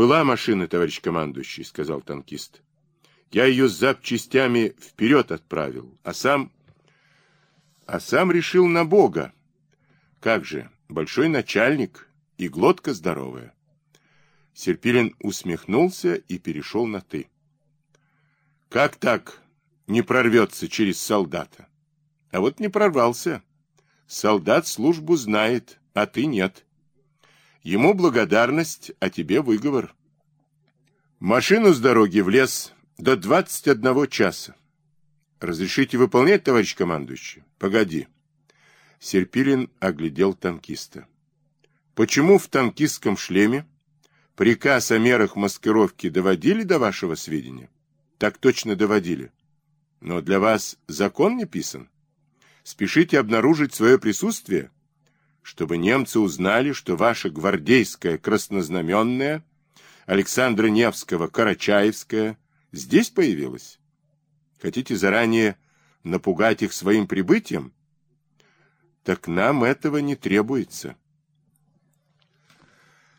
Была машина, товарищ командующий, сказал танкист. Я ее с запчастями вперед отправил, а сам... А сам решил на Бога. Как же, большой начальник и глотка здоровая. Серпилин усмехнулся и перешел на «ты». Как так не прорвется через солдата? А вот не прорвался. Солдат службу знает, а ты нет. Ему благодарность, а тебе выговор. Машину с дороги в лес до 21 часа. Разрешите выполнять, товарищ командующий? Погоди. Серпилин оглядел танкиста. Почему в танкистском шлеме приказ о мерах маскировки доводили до вашего сведения? Так точно доводили. Но для вас закон не писан? Спешите обнаружить свое присутствие? Чтобы немцы узнали, что ваша гвардейская краснознаменная Александра Невского Карачаевская здесь появилась? Хотите заранее напугать их своим прибытием? Так нам этого не требуется.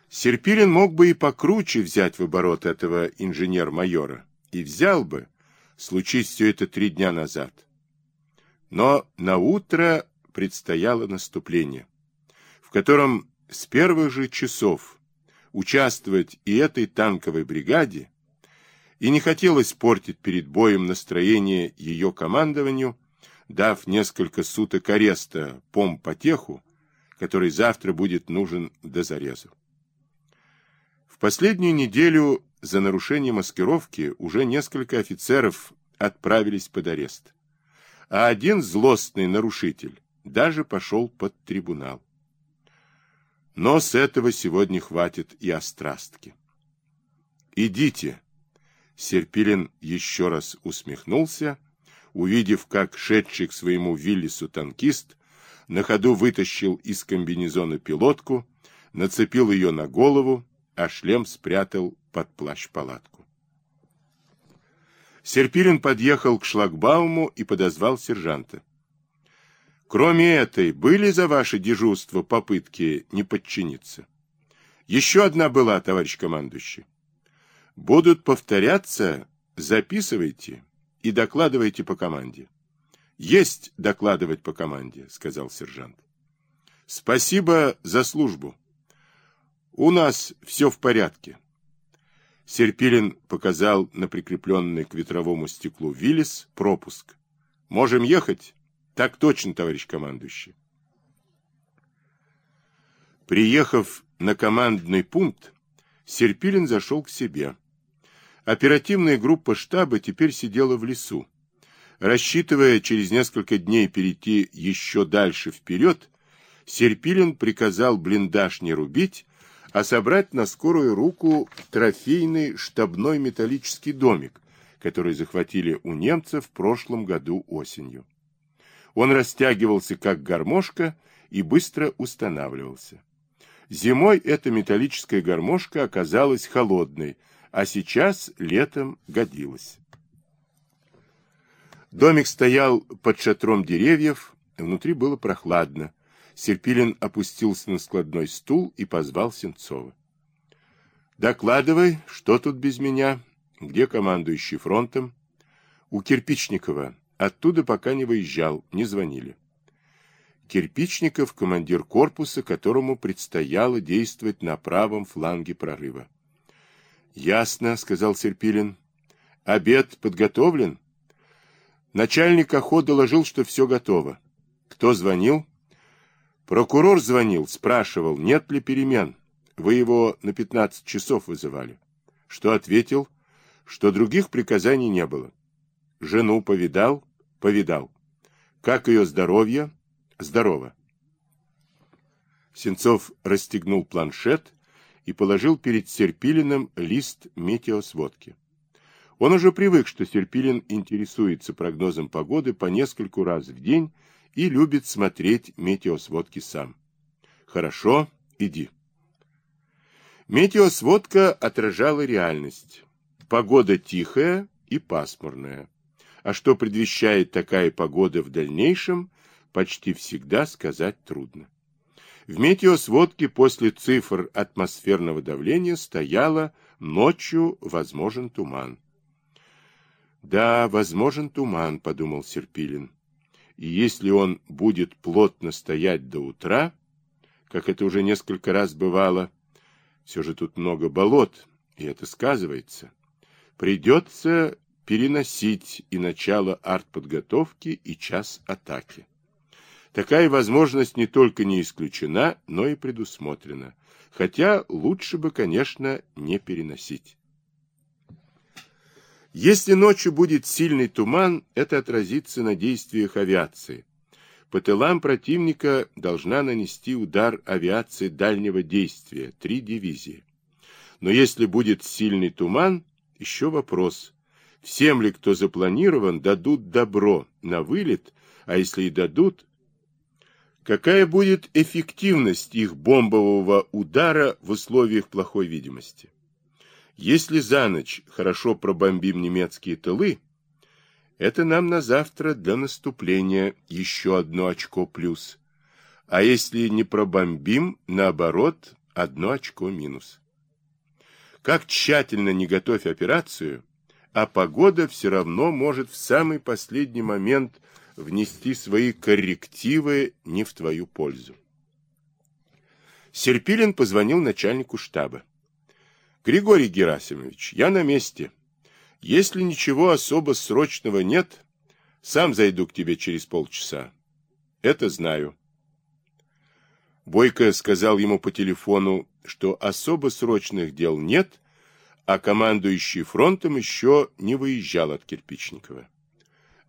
Серпилин мог бы и покруче взять в оборот этого инженер-майора. И взял бы, случись все это три дня назад. Но на утро предстояло наступление в котором с первых же часов участвовать и этой танковой бригаде, и не хотелось портить перед боем настроение ее командованию, дав несколько суток ареста помпотеху, который завтра будет нужен до зарезу. В последнюю неделю за нарушение маскировки уже несколько офицеров отправились под арест, а один злостный нарушитель даже пошел под трибунал. Но с этого сегодня хватит и острастки. «Идите!» Серпилин еще раз усмехнулся, увидев, как шедший к своему Виллису танкист на ходу вытащил из комбинезона пилотку, нацепил ее на голову, а шлем спрятал под плащ-палатку. Серпилин подъехал к шлагбауму и подозвал сержанта. Кроме этой, были за ваше дежурство попытки не подчиниться? Еще одна была, товарищ командующий. Будут повторяться, записывайте и докладывайте по команде. Есть докладывать по команде, сказал сержант. Спасибо за службу. У нас все в порядке. Серпилин показал на прикрепленный к ветровому стеклу Виллис пропуск. Можем ехать? Так точно, товарищ командующий. Приехав на командный пункт, Серпилин зашел к себе. Оперативная группа штаба теперь сидела в лесу. Рассчитывая через несколько дней перейти еще дальше вперед, Серпилин приказал блиндаж не рубить, а собрать на скорую руку трофейный штабной металлический домик, который захватили у немцев в прошлом году осенью. Он растягивался, как гармошка, и быстро устанавливался. Зимой эта металлическая гармошка оказалась холодной, а сейчас летом годилась. Домик стоял под шатром деревьев, внутри было прохладно. Серпилин опустился на складной стул и позвал Сенцова. «Докладывай, что тут без меня? Где командующий фронтом?» «У Кирпичникова. Оттуда пока не выезжал, не звонили. Кирпичников – командир корпуса, которому предстояло действовать на правом фланге прорыва. «Ясно», – сказал Серпилин. «Обед подготовлен?» Начальник охот доложил, что все готово. Кто звонил? Прокурор звонил, спрашивал, нет ли перемен. Вы его на 15 часов вызывали. Что ответил? Что других приказаний не было. Жену повидал? Повидал. Как ее здоровье? Здорово. Сенцов расстегнул планшет и положил перед Серпилиным лист метеосводки. Он уже привык, что Серпилин интересуется прогнозом погоды по нескольку раз в день и любит смотреть метеосводки сам. Хорошо, иди. Метеосводка отражала реальность. Погода тихая и пасмурная а что предвещает такая погода в дальнейшем, почти всегда сказать трудно. В метеосводке после цифр атмосферного давления стояло «ночью возможен туман». «Да, возможен туман», — подумал Серпилин. «И если он будет плотно стоять до утра, как это уже несколько раз бывало, все же тут много болот, и это сказывается, придется переносить и начало артподготовки, и час атаки. Такая возможность не только не исключена, но и предусмотрена, хотя лучше бы, конечно, не переносить. Если ночью будет сильный туман, это отразится на действиях авиации. По тылам противника должна нанести удар авиации дальнего действия, три дивизии. Но если будет сильный туман, еще вопрос, всем ли, кто запланирован, дадут добро на вылет, а если и дадут, какая будет эффективность их бомбового удара в условиях плохой видимости. Если за ночь хорошо пробомбим немецкие тылы, это нам на завтра для наступления еще одно очко плюс. А если не пробомбим, наоборот, одно очко минус. Как тщательно не готовь операцию, а погода все равно может в самый последний момент внести свои коррективы не в твою пользу. Серпилин позвонил начальнику штаба. Григорий Герасимович, я на месте. Если ничего особо срочного нет, сам зайду к тебе через полчаса. Это знаю. Бойко сказал ему по телефону, что особо срочных дел нет, а командующий фронтом еще не выезжал от Кирпичникова.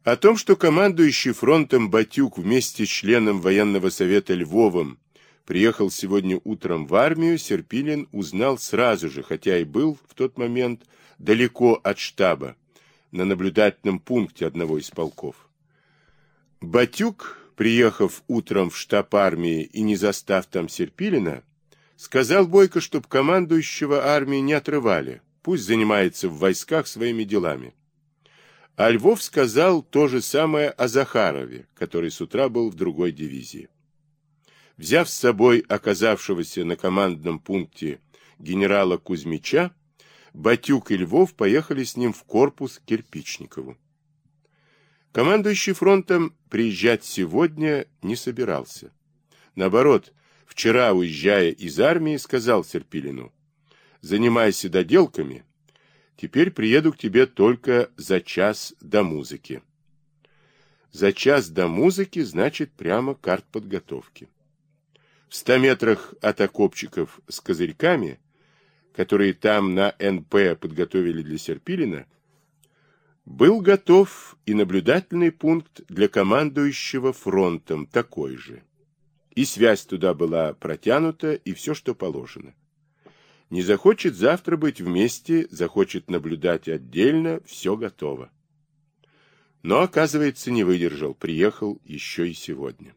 О том, что командующий фронтом Батюк вместе с членом военного совета Львовым приехал сегодня утром в армию, Серпилин узнал сразу же, хотя и был в тот момент далеко от штаба, на наблюдательном пункте одного из полков. Батюк, приехав утром в штаб армии и не застав там Серпилина, сказал Бойко, чтоб командующего армии не отрывали, пусть занимается в войсках своими делами. А Львов сказал то же самое о Захарове, который с утра был в другой дивизии. Взяв с собой оказавшегося на командном пункте генерала Кузьмича, Батюк и Львов поехали с ним в корпус Кирпичникову. Командующий фронтом приезжать сегодня не собирался. Наоборот, вчера, уезжая из армии, сказал Серпилину, «Занимайся доделками, теперь приеду к тебе только за час до музыки». За час до музыки значит прямо карт подготовки. В ста метрах от окопчиков с козырьками, которые там на НП подготовили для Серпилина, был готов и наблюдательный пункт для командующего фронтом такой же. И связь туда была протянута, и все, что положено. Не захочет завтра быть вместе, захочет наблюдать отдельно, все готово. Но, оказывается, не выдержал, приехал еще и сегодня.